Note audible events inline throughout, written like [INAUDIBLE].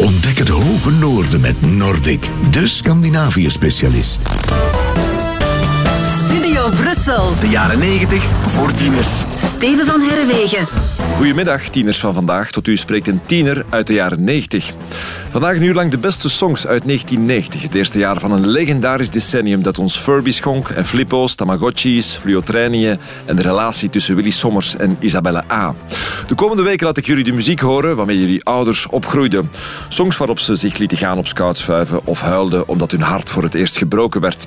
Ontdek het hoge noorden met Nordic, de Scandinavië-specialist. Studio Brussel. De jaren 90 voor tieners. Steven van Herrewegen. Goedemiddag, tieners van vandaag. Tot u spreekt een tiener uit de jaren 90. Vandaag een uur lang de beste songs uit 1990. Het eerste jaar van een legendarisch decennium dat ons Furby schonk en Flippo's, Tamagotchis, Fluotreinien en de relatie tussen Willy Sommers en Isabelle A. De komende weken laat ik jullie de muziek horen waarmee jullie ouders opgroeiden. Songs waarop ze zich lieten gaan op scoutsvuiven of huilden omdat hun hart voor het eerst gebroken werd.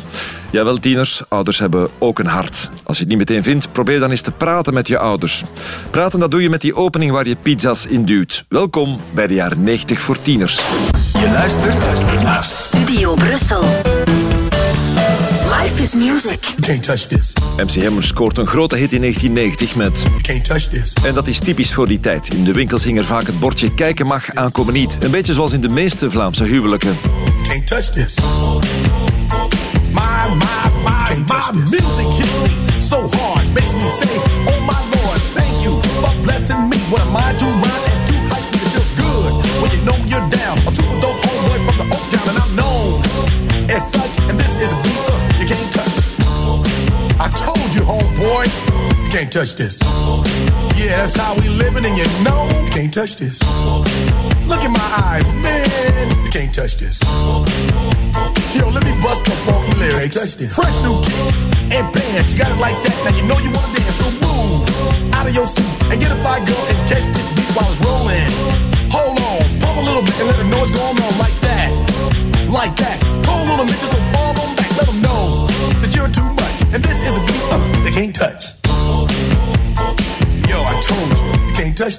Jawel, tieners, ouders hebben ook een hart. Als je het niet meteen vindt, probeer dan eens te praten met je ouders. Praten, dat doe je met die opening waar je pizza's in duwt. Welkom bij de jaren 90 voor tieners. Je luistert naar Studio Brussel. Life is music. Can't touch this. MC Hammer scoort een grote hit in 1990 met... Can't touch this. En dat is typisch voor die tijd. In de winkels hing er vaak het bordje kijken mag, aankomen niet. Een beetje zoals in de meeste Vlaamse huwelijken. Can't touch this. My, my, my, my music hits me so hard. Makes me say, oh my lord, thank you for blessing me. What am I to can't touch this. Yeah, that's how we living and you know you can't touch this. Look in my eyes, man, you can't touch this. Yo, let me bust the funky lyrics. Touch this. Fresh new kicks and bands, you got it like that. Now you know you wanna dance, so move out of your seat and get a fire girl and catch this beat while it's rolling. Hold on, pump a little bit and let know what's going on like that, like that.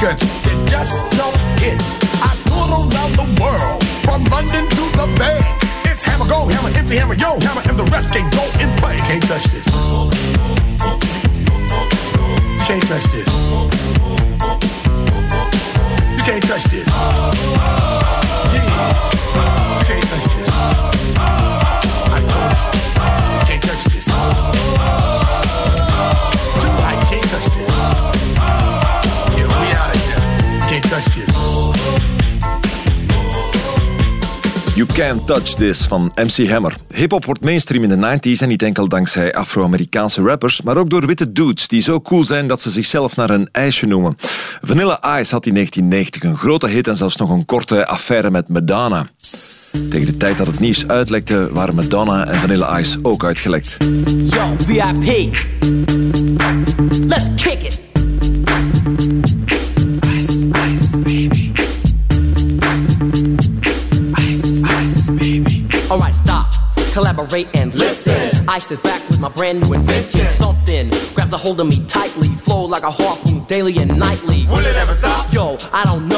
Records that just don't hit? I tour around the world, from London to the Bay. It's hammer, go hammer, empty hammer, yo hammer, and the rest can go and play. Can't touch this. Can't touch this. You can't touch this. Can't Touch This van MC Hammer. Hip-hop wordt mainstream in de 90s en niet enkel dankzij Afro-Amerikaanse rappers, maar ook door witte dudes die zo cool zijn dat ze zichzelf naar een ijsje noemen. Vanilla Ice had in 1990 een grote hit en zelfs nog een korte affaire met Madonna. Tegen de tijd dat het nieuws uitlekte, waren Madonna en Vanilla Ice ook uitgelekt. Yo, VIP. Ice is back with my brand new invention. Something grabs a hold of me tightly. Flow like a harpoon daily and nightly. Will it ever stop? Yo, I don't know.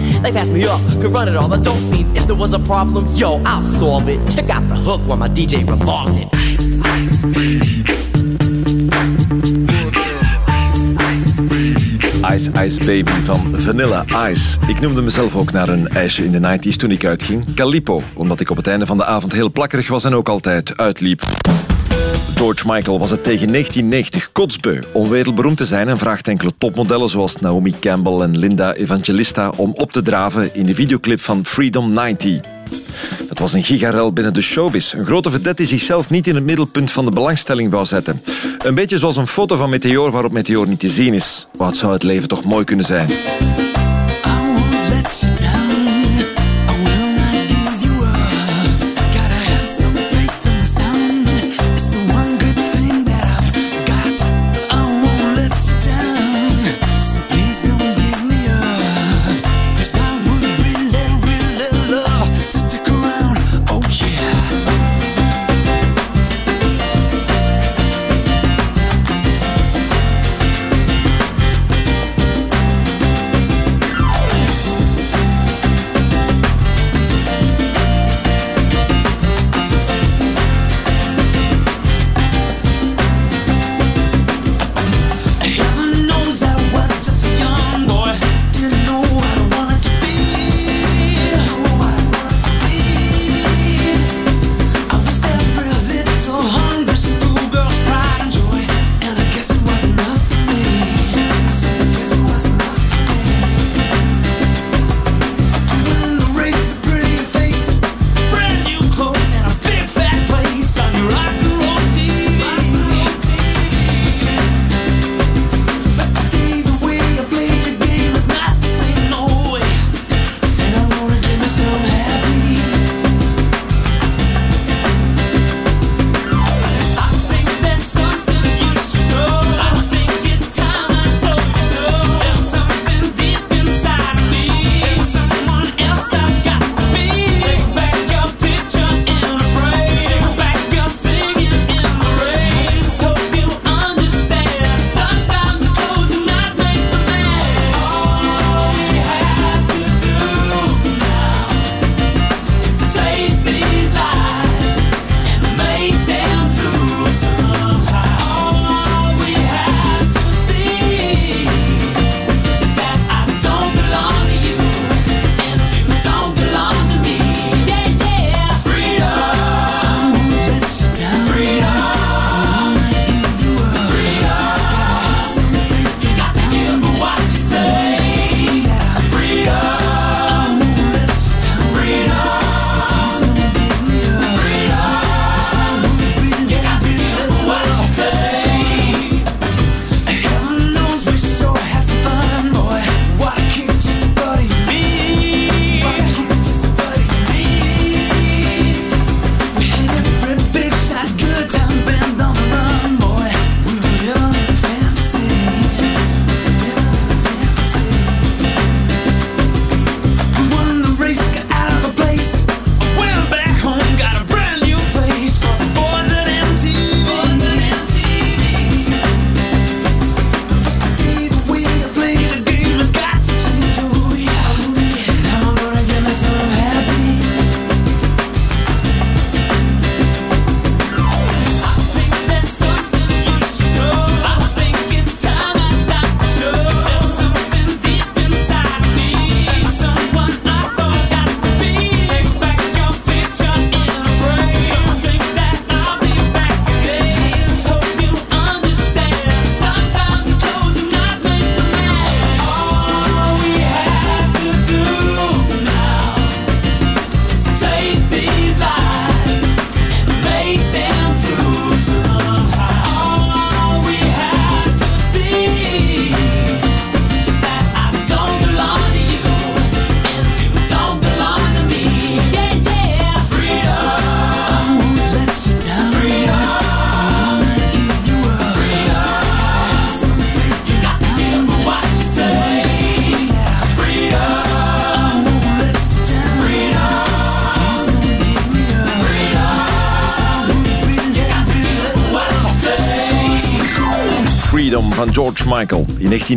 They passed me up, could run it all, the dope fiends. If there was a problem, yo, I'll solve it. Check out the hook while my DJ revolves it. Ice, ice, baby. Ice, ice, baby. Van Vanilla Ice. Ik noemde mezelf ook naar een ijsje in de 90s toen ik uitging. Calippo, omdat ik op het einde van de avond heel plakkerig was en ook altijd uitliep. George Michael was het tegen 1990 kotsbeu om wereldberoemd te zijn en vraagt enkele topmodellen zoals Naomi Campbell en Linda Evangelista om op te draven in de videoclip van Freedom 90. Het was een gigarel binnen de showbiz. Een grote vedette die zichzelf niet in het middelpunt van de belangstelling wou zetten. Een beetje zoals een foto van Meteor waarop Meteor niet te zien is. Wat zou het leven toch mooi kunnen zijn?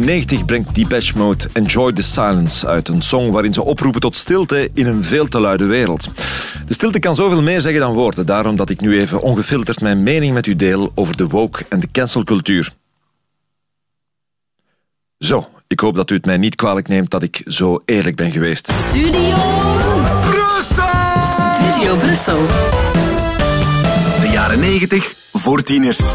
1990 brengt Depeche Mode Enjoy the Silence uit. Een song waarin ze oproepen tot stilte in een veel te luide wereld. De stilte kan zoveel meer zeggen dan woorden. Daarom dat ik nu even ongefilterd mijn mening met u deel over de woke en de cancelcultuur. Zo, ik hoop dat u het mij niet kwalijk neemt dat ik zo eerlijk ben geweest. Studio Brussel! Studio Brussel. De jaren 90 voor tieners.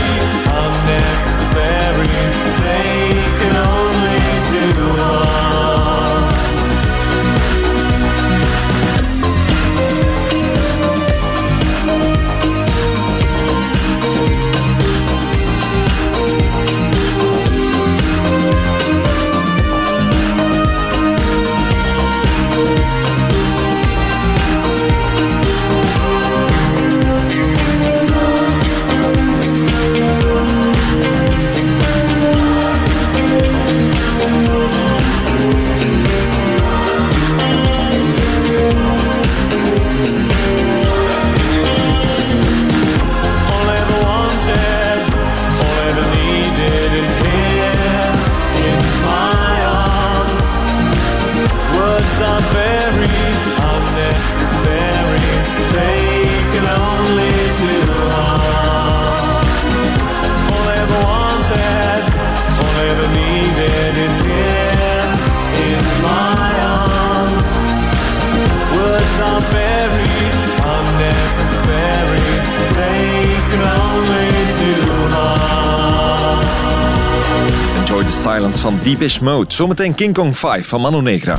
Silence van Depeche Mode. Zometeen King Kong 5 van Mano Negra.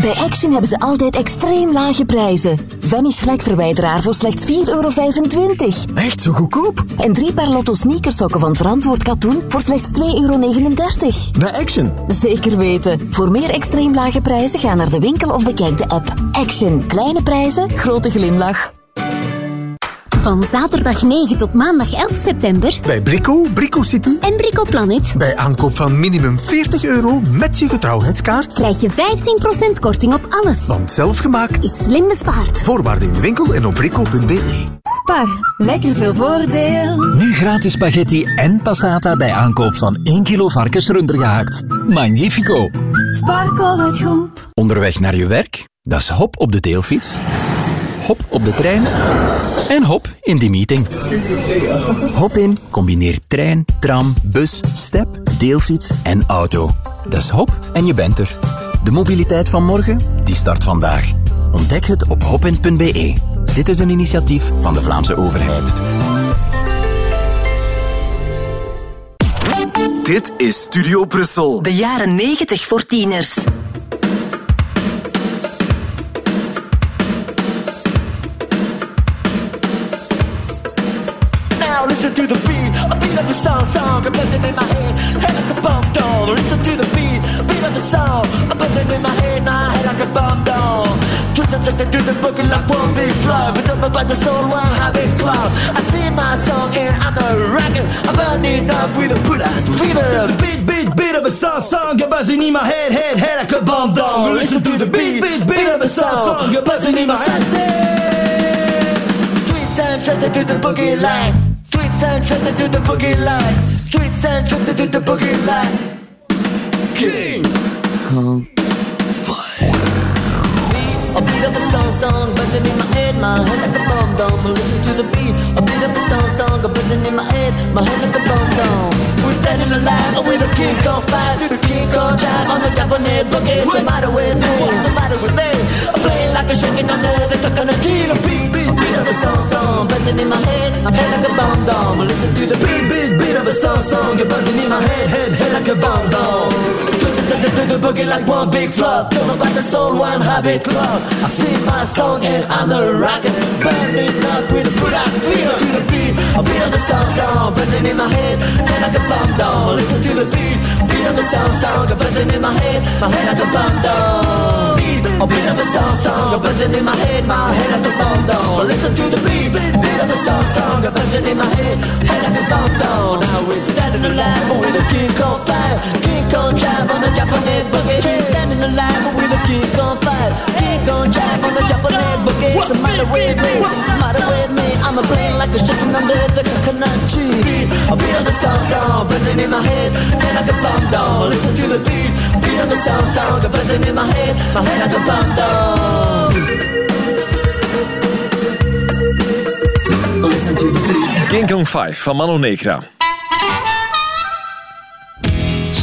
Bij Action hebben ze altijd extreem lage prijzen. Vanish vlekverwijderaar voor slechts 4,25 euro. Echt zo goedkoop? En drie paar Lotto sneakersokken van Verantwoord Katoen voor slechts 2,39 euro. Bij Action. Zeker weten. Voor meer extreem lage prijzen ga naar de winkel of bekijk de app. Action. Kleine prijzen, grote glimlach. Van zaterdag 9 tot maandag 11 september Bij Brico, Brico City. en Brico Planet Bij aankoop van minimum 40 euro met je getrouwheidskaart. krijg je 15% korting op alles. Want zelfgemaakt. Is slim bespaard. Voorwaarden in de winkel en op brico.be. Spar. Lekker veel voordeel. Nu gratis spaghetti en passata bij aankoop van 1 kilo varkensrunder gehakt. Magnifico! Sparko het goed. Onderweg naar je werk? Dat is hop op de deelfiets. Hop op de trein. En hop in die meeting. Hop in combineert trein, tram, bus, step, deelfiets en auto. Dat is hop en je bent er. De mobiliteit van morgen, die start vandaag. Ontdek het op hopin.be. Dit is een initiatief van de Vlaamse overheid. Dit is Studio Brussel. De jaren 90 voor tieners. Song, a buzzing in my head, head like a bomb doll. Listen to the beat, beat of the song, a buzzing in my head, my head like a bomb doll. Twitch subjected to the boogie like one big flow, but up about the soul, one habit club. I sing my song and I'm a rocker, I'm burning up with a put ass fever. Beat, beat, beat of a song, song, a buzzing in my head, head, head like a bomb doll. Listen to the beat, beat, beat of a song, song, a buzzing in my head. And trusted to the boogie line. Tweets and trusted to the boogie line. Tweets and trusted to the boogie line. King Kong a beat of a song, song, buzzing in my alive with a King Kong five, through the King Kong drive on the Japanese boogie. What's the matter with me? What's the matter with me? I'm playing like a shaking under the coconut tree. The beat, beat, beat of a song, song, buzzing in my head, my head like a bomb dome. Listen to the beat, beat, beat of a song, song, you're buzzing in my head, head, head like a bomb dome. Twitching to the, the boogie like one big flop. Don't know about the soul, one habit club. I sing my song and I'm a rocker. Burning up with a good ass feel to the beat. A beat of the song, song, buzzing in my head, head like a bomb down. Listen to the beat, beat of the song, song, buzzing in my head, my head like a bomb. Beat, a beat of the song, song, a buzzing in my head, my head like a bomb down. Listen to the beat, beat of the song, song, a buzzing in my head, head like a bomb down. Now we're standing alive with a King Kong fire, King Kong drive on the Japanese boogie. We're standing alive with a King Kong fire, King Kong drive on the Japanese boogie. What's the matter with me? What's the matter with me? I'm a brain like a chicken under the coconut tree. A beat of the song, song, buzzing in my head, head like a bomb down. Listen to the beat, beat of the song, song, a buzzing in my head, my head like a bomb down. Listen to the beat. King Kong 5 van Mano Negra.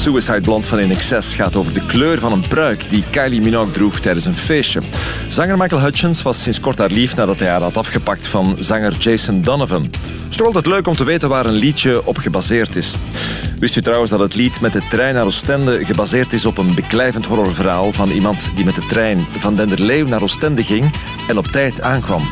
Suicide Blonde van Excess gaat over de kleur van een pruik die Kylie Minogue droeg tijdens een feestje. Zanger Michael Hutchins was sinds kort haar lief nadat hij haar had afgepakt van zanger Jason Donovan. Het is toch altijd leuk om te weten waar een liedje op gebaseerd is. Wist u trouwens dat het lied met de trein naar Oostende gebaseerd is op een beklijvend horrorverhaal van iemand die met de trein van Denderleeuw naar Oostende ging en op tijd aankwam?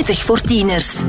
90 voor tieners.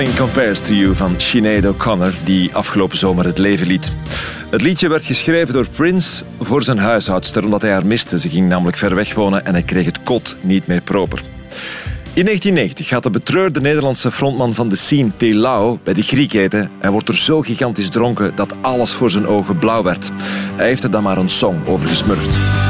Nothing Compares to You van Sinead O'Connor, die afgelopen zomer het leven liet. Het liedje werd geschreven door Prince voor zijn huishoudster, omdat hij haar miste. Ze ging namelijk ver weg wonen en hij kreeg het kot niet meer proper. In 1990 gaat de betreurde Nederlandse frontman van de scene, T. Lau, bij de Griek eten. Hij wordt er zo gigantisch dronken dat alles voor zijn ogen blauw werd. Hij heeft er dan maar een song over gesmurfd.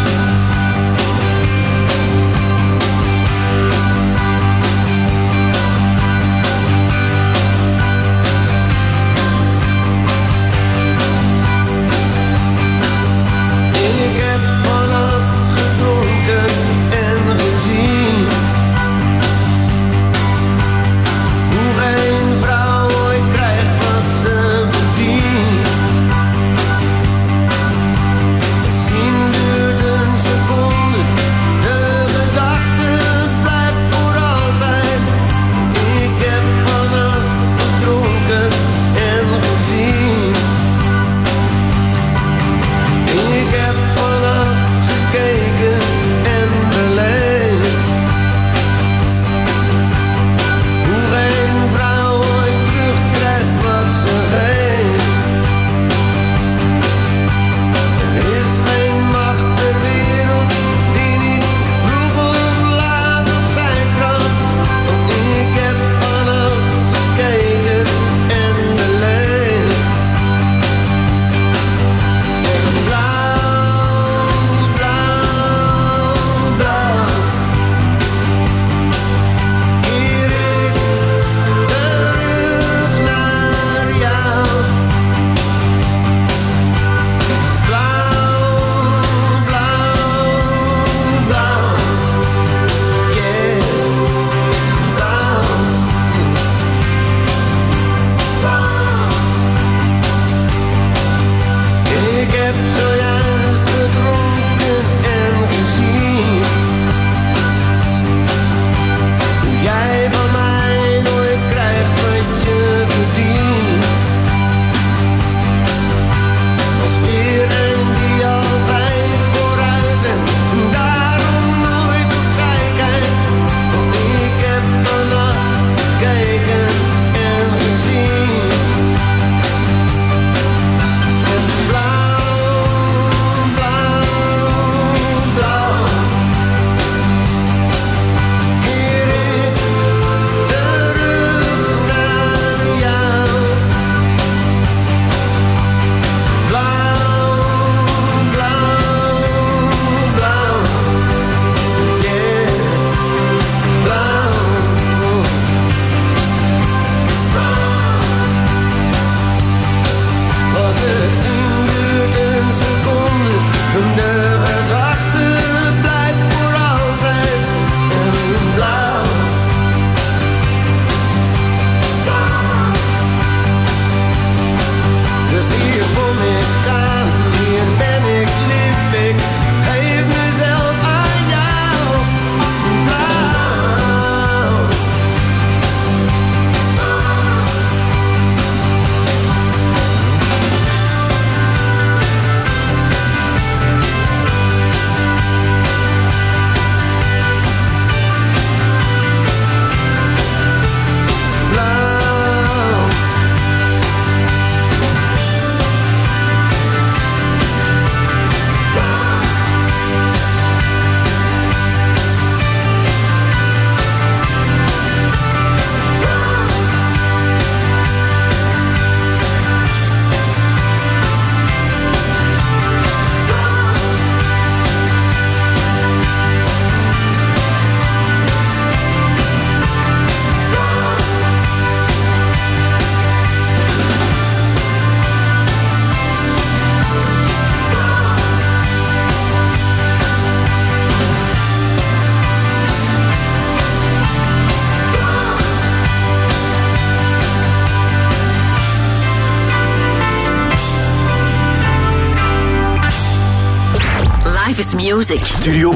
Music. Studio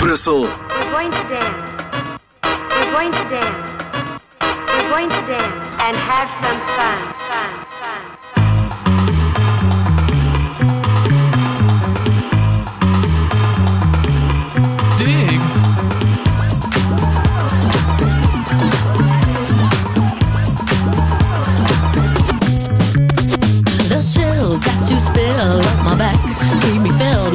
Brussel. We're going to dance. We're going to dance. We're going to dance and have some fun. Fun. Fun. Dig. The chills that you spill up my back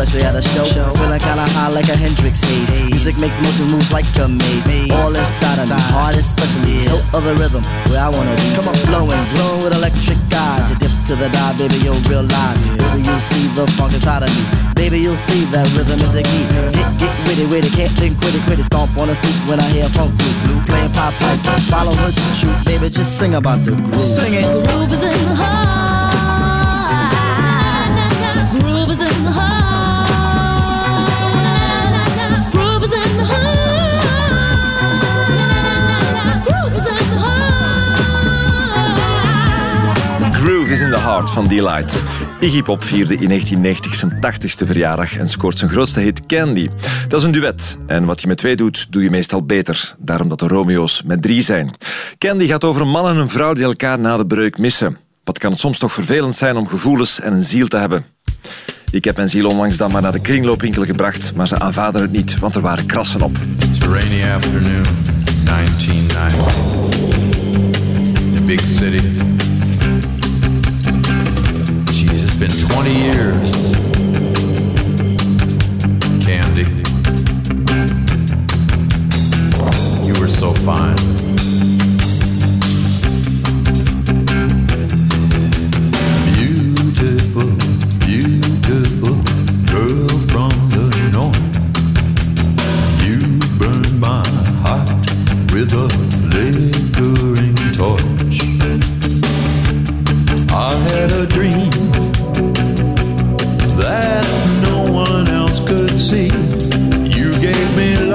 especially at a show. Feeling kinda high like a Hendrix haze. Music makes motion moves like a maze. All inside of me, heart especially. Hilt of the rhythm, where I wanna be. Come on, flowing, glowing with electric eyes. You dip to the dive, baby, you'll realize. Baby, you'll see the funk inside of me. Baby, you'll see that rhythm is the key. Get, get witty, witty, can't think, quit it, quit it. Stomp on a stoop when I hear funk blue. Blue playing pop pipe, follow her to shoot. Baby, just sing about the groove. Sing it. Groove is in the heart. In the Heart van Delight. Iggy Pop vierde in 1990 zijn 80ste verjaardag en scoort zijn grootste hit Candy. Dat is een duet. En wat je met twee doet, doe je meestal beter. Daarom dat de Romeo's met drie zijn. Candy gaat over een man en een vrouw die elkaar na de breuk missen. Wat kan het soms toch vervelend zijn om gevoelens en een ziel te hebben? Ik heb mijn ziel onlangs dan maar naar de kringloopwinkel gebracht, maar ze aanvaarden het niet, want er waren krassen op. It's a rainy afternoon, 1990. The big city. 20 years. Candy. You were so fine.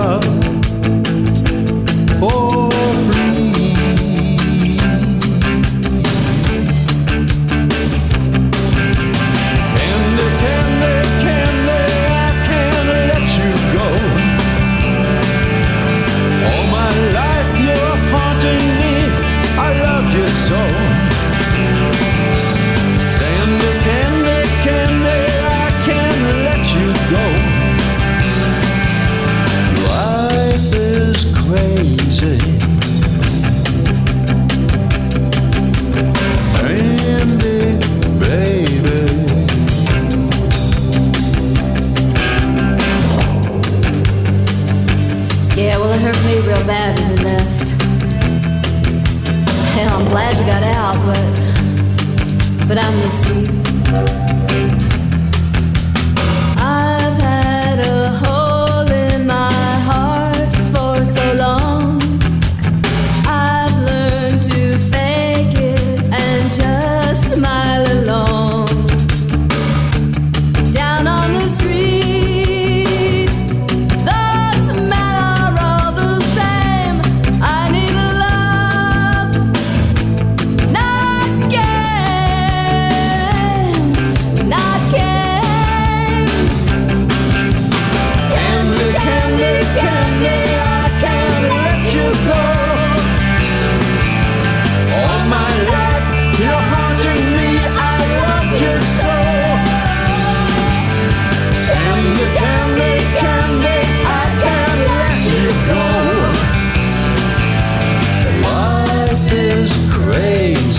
Love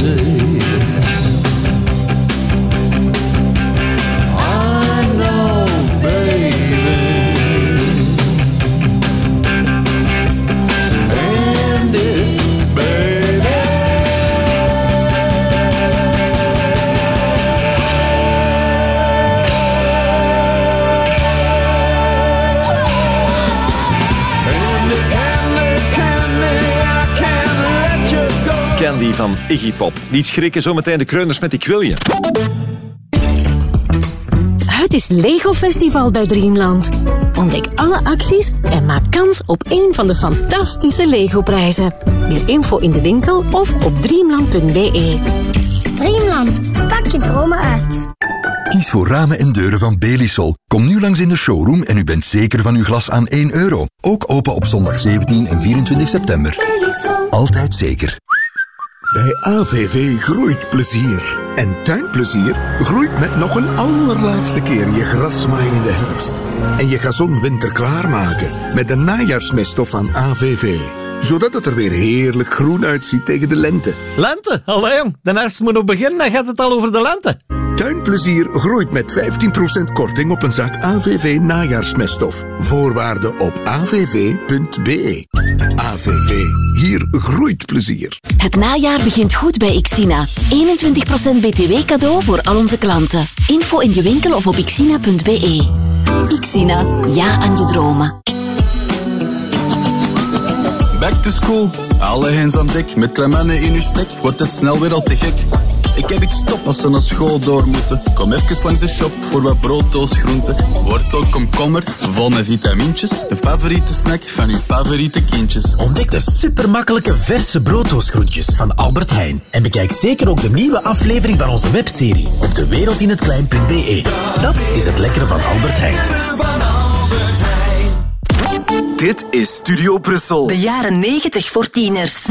roses. Van Iggy Pop. Niet schrikken, zometeen de kreuners met Ik wil je. Het is Lego Festival bij Dreamland. Ontdek alle acties en maak kans op een van de fantastische Lego-prijzen. Meer info in de winkel of op dreamland.be. Dreamland, pak je dromen uit. Kies voor ramen en deuren van Belisol. Kom nu langs in de showroom en u bent zeker van uw glas aan 1 euro. Ook open op zondag 17 en 24 september. Altijd zeker. Bij AVV groeit plezier. En tuinplezier groeit met nog een allerlaatste keer je grasmaaien in de herfst. En je gazon winter klaarmaken met de najaarsmeststof van AVV. Zodat het er weer heerlijk groen uitziet tegen de lente. Lente? Allee de herfst moet nog beginnen, dan gaat het al over de lente. Tuinplezier groeit met 15% korting op een zak AVV najaarsmeststof. Voorwaarden op avv.be. AVV, hier groeit plezier. Het najaar begint goed bij Xina. 21% btw cadeau voor al onze klanten. Info in je winkel of op xina.be. Xina, ja aan je dromen. Back to school, alle hens aan dek. Met Clemenne in uw stek, wordt het snel weer al te gek. Ik heb iets stop als ze naar school door moeten. Kom even langs de shop voor wat brooddoos groenten. Wortel, komkommer, vol met vitamintjes. De favoriete snack van uw favoriete kindjes. Ontdek de supermakkelijke verse brooddoosgroentjes van Albert Heijn. En bekijk zeker ook de nieuwe aflevering van onze webserie op dewereldinhetklein.be. Dat is het lekkere van Albert Heijn. Dit is Studio Brussel. De jaren 90 voor tieners.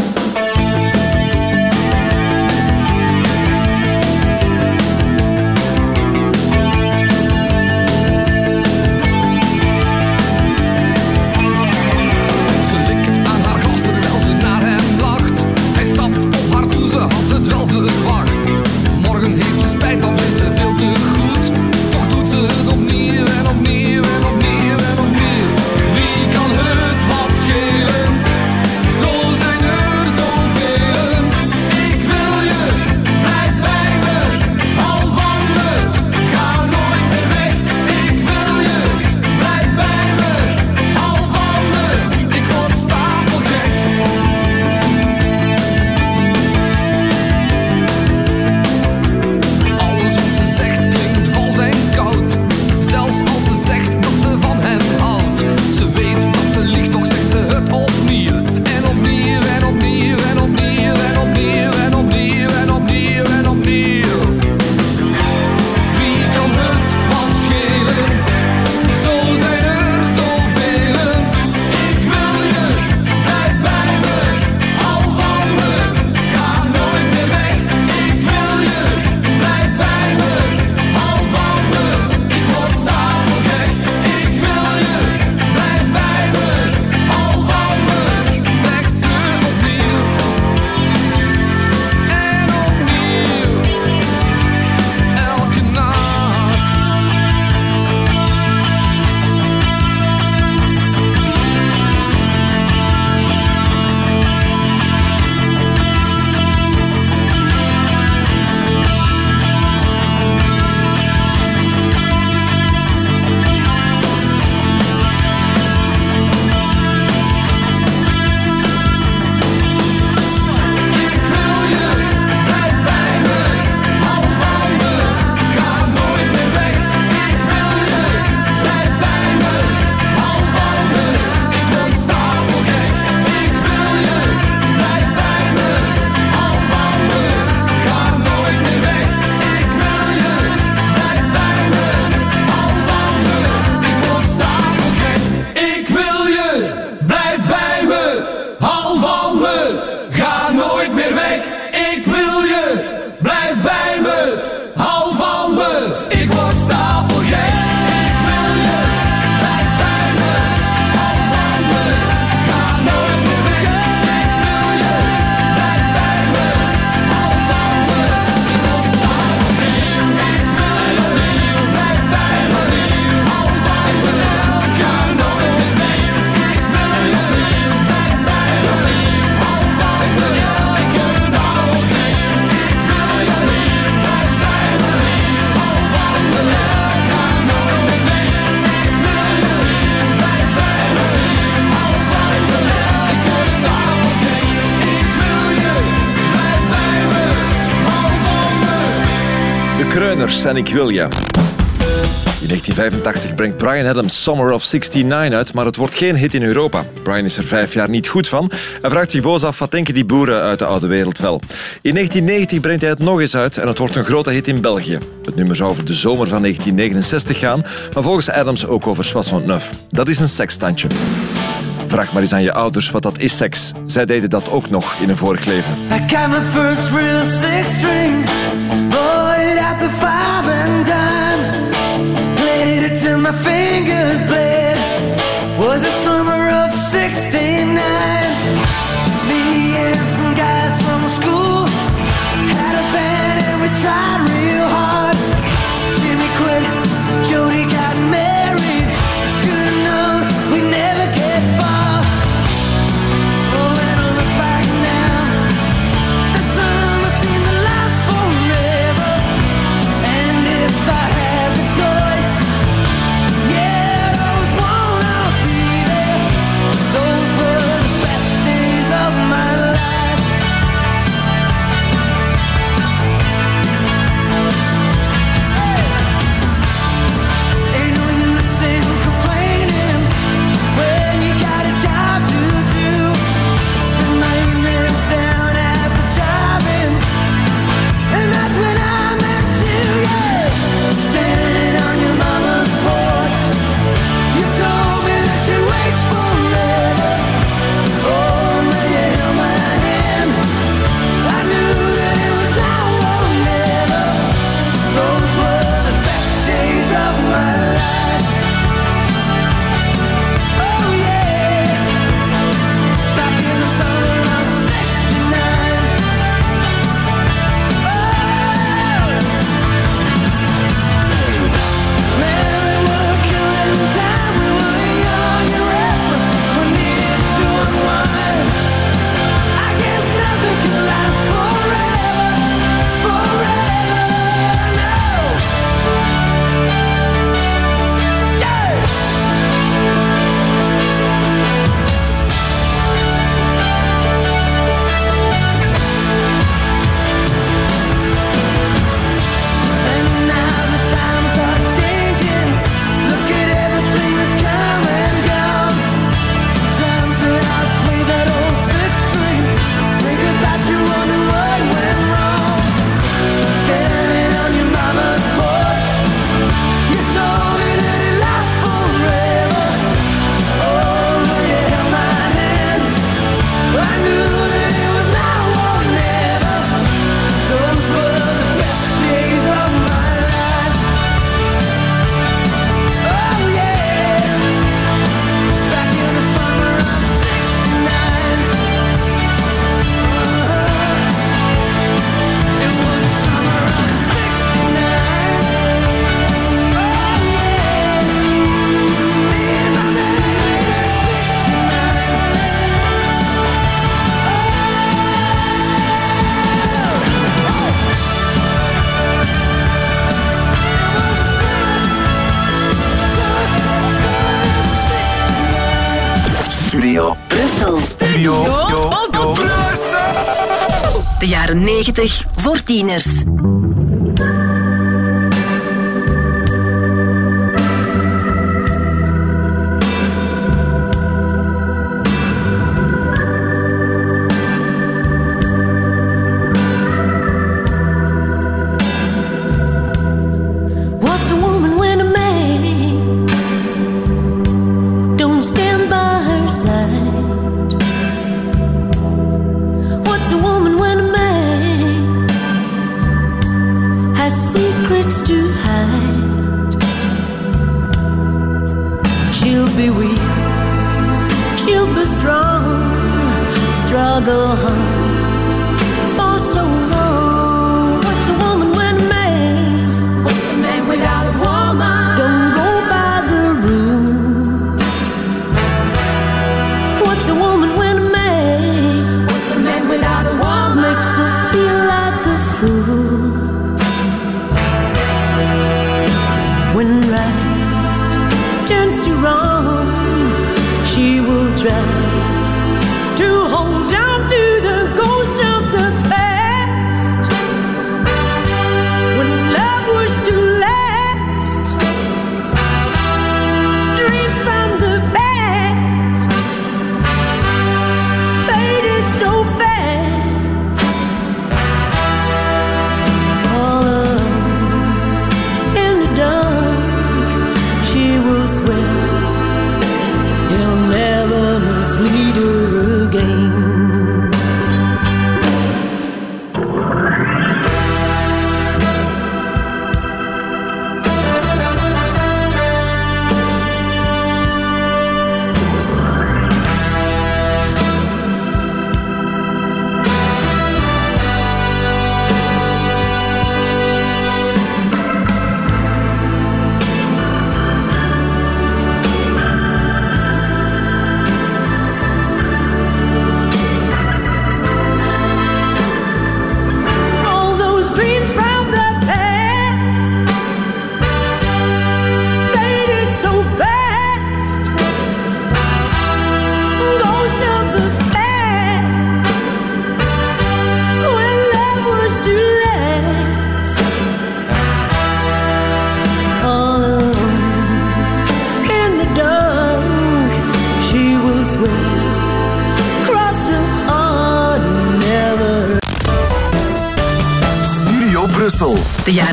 Kreuners en ik wil je. In 1985 brengt Brian Adams Summer of 69 uit, maar het wordt geen hit in Europa. Brian is er vijf jaar niet goed van en vraagt zich boos af wat denken die boeren uit de oude wereld wel. In 1990 brengt hij het nog eens uit en het wordt een grote hit in België. Het nummer zou over de zomer van 1969 gaan, maar volgens Adams ook over Soissons Dat is een sekstandje. Vraag maar eens aan je ouders wat dat is seks. Zij deden dat ook nog in een vorig leven. I my first real string. At the five and dime. Played it till my fingers bled. Was it? song. studio. De jaren 90 voor tieners.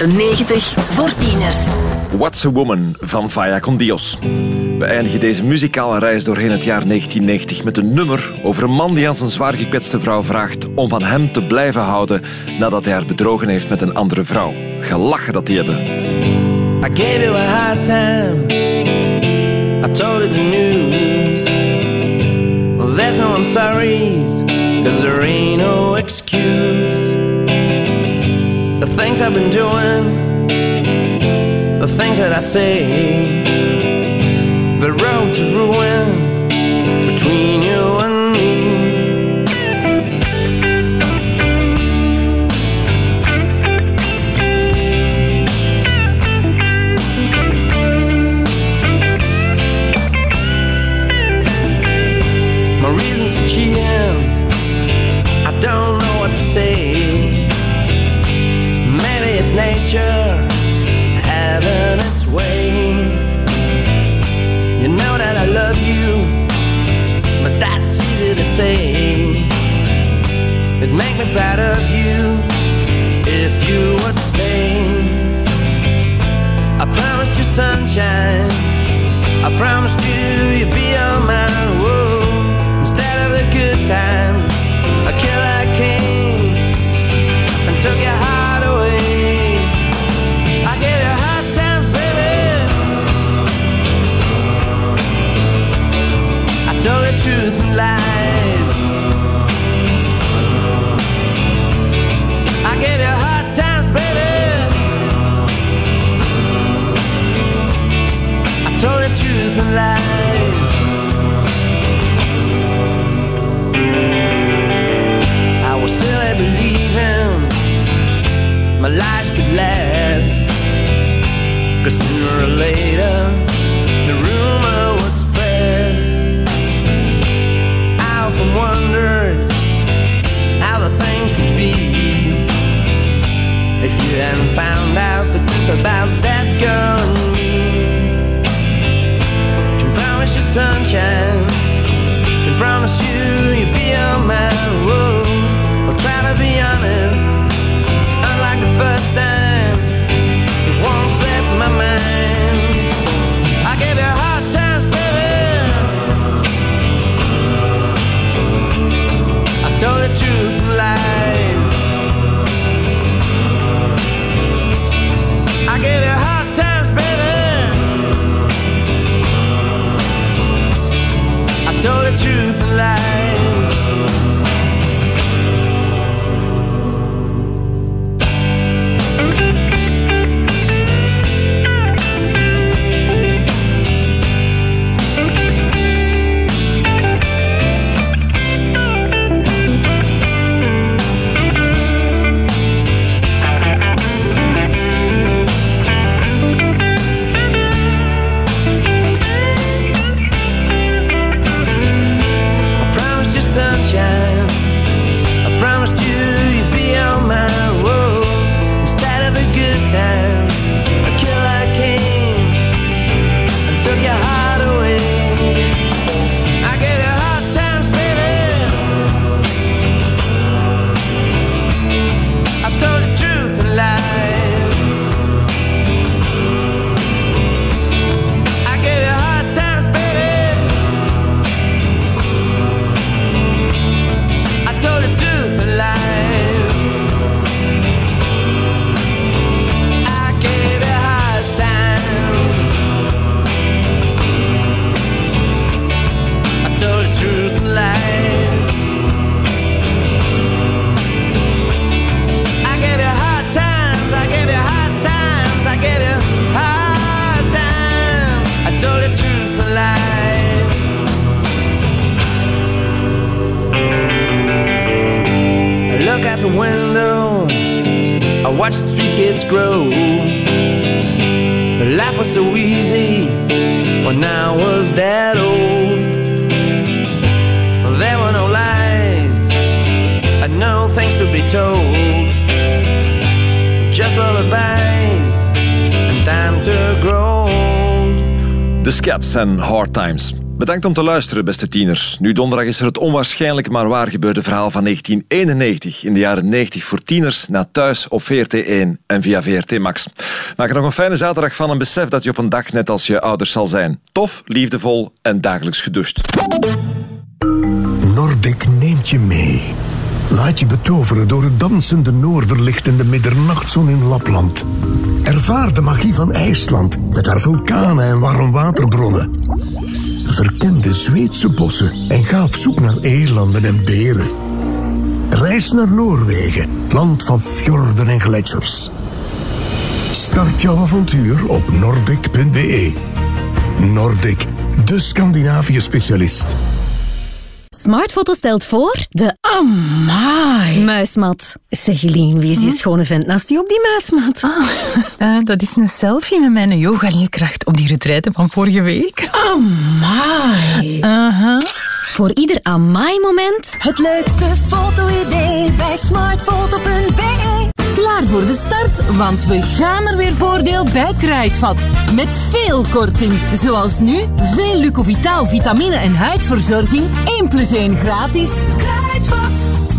Jaren 90 voor tieners. What's a Woman van Vaya con Dios. We eindigen deze muzikale reis doorheen het jaar 1990 met een nummer over een man die aan zijn zwaar gekwetste vrouw vraagt om van hem te blijven houden nadat hij haar bedrogen heeft met een andere vrouw. Gelachen dat die hebben. I gave you a hard time. I told you the news. Well, there's no I'm sorry's, cause there ain't no excuse. Things I've been doing, the things that I say, the road to ruin between you and me. my reasons for cheating. Nature having its way. You know that I love you, but that's easy to say. It'd make me proud of you if you would stay. I promised you sunshine. I promised you you'd be on mine. My lies could last. Cause sooner or later, the rumor would spread. I often wondered how the things would be if you hadn't found out the truth about that girl and me. Can promise you sunshine. En Hard Times. Bedankt om te luisteren, beste tieners. Nu donderdag is er het onwaarschijnlijk maar waar gebeurde verhaal van 1991 in de jaren 90 voor tieners na thuis op VRT1 en via VRT Max. Maak er nog een fijne zaterdag van en besef dat je op een dag net als je ouders zal zijn. Tof, liefdevol en dagelijks gedoucht. Nordic neemt je mee. Laat je betoveren door het dansende noorderlicht en de middernachtzon in Lapland. Ervaar de magie van IJsland met haar vulkanen en warmwaterbronnen. Verken de Zweedse bossen en ga op zoek naar elanden en beren. Reis naar Noorwegen, land van fjorden en gletsjers. Start jouw avontuur op nordic.be. Nordic, de Scandinavië-specialist. Smartfoto stelt voor de Amai. muismat. Zeg Eline, wie is die schone vent naast u op die muismat? [LAUGHS] Eh, dat is een selfie met mijn yoga-leerkracht op die retraite van vorige week. Amai. Aha. Voor ieder amai-moment Het leukste foto-idee bij smartfoto.be. Voor de start, want we gaan er weer voordeel bij Kruidvat. Met veel korting. Zoals nu, veel Lucovitaal vitamine en huidverzorging 1 plus 1 gratis. Kruidvat,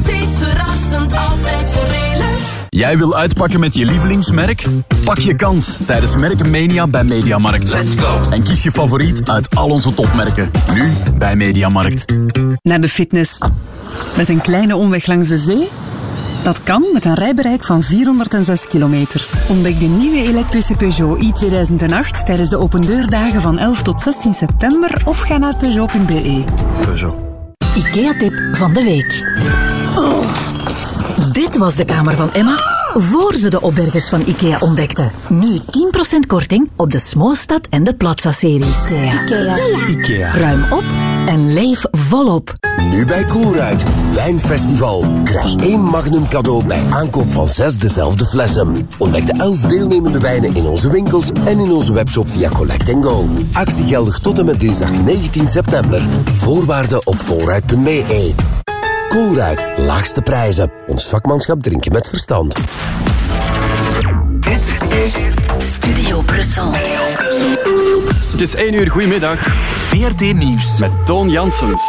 steeds verrassend, altijd voordelig. Jij wil uitpakken met je lievelingsmerk? Pak je kans tijdens Merkenmania bij Mediamarkt. Let's go! En kies je favoriet uit al onze topmerken. Nu bij Mediamarkt. Naar de fitness. Met een kleine omweg langs de zee? Dat kan met een rijbereik van 406 kilometer. Ontdek de nieuwe elektrische Peugeot i2008 tijdens de opendeurdagen van 11 tot 16 september of ga naar peugeot.be. Peugeot. IKEA-tip van de week. Oh, dit was de kamer van Emma voor ze de opbergers van IKEA ontdekte. Nu 10% korting op de Smoostad en de Plaza-series. IKEA. IKEA. Ruim op en leef volop. Nu bij Coolruid. Wijnfestival. Krijg één magnum cadeau bij aankoop van zes dezelfde flessen. Ontdek de elf deelnemende wijnen in onze winkels en in onze webshop via Collect Go. Actie geldig tot en met dinsdag 19 september. Voorwaarden op coolruid.be. Coolruid. Laagste prijzen. Ons vakmanschap drinken met verstand. Dit is Studio Brussel. Het is 1 uur, goedemiddag. VRT Nieuws. Met Toon Janssens.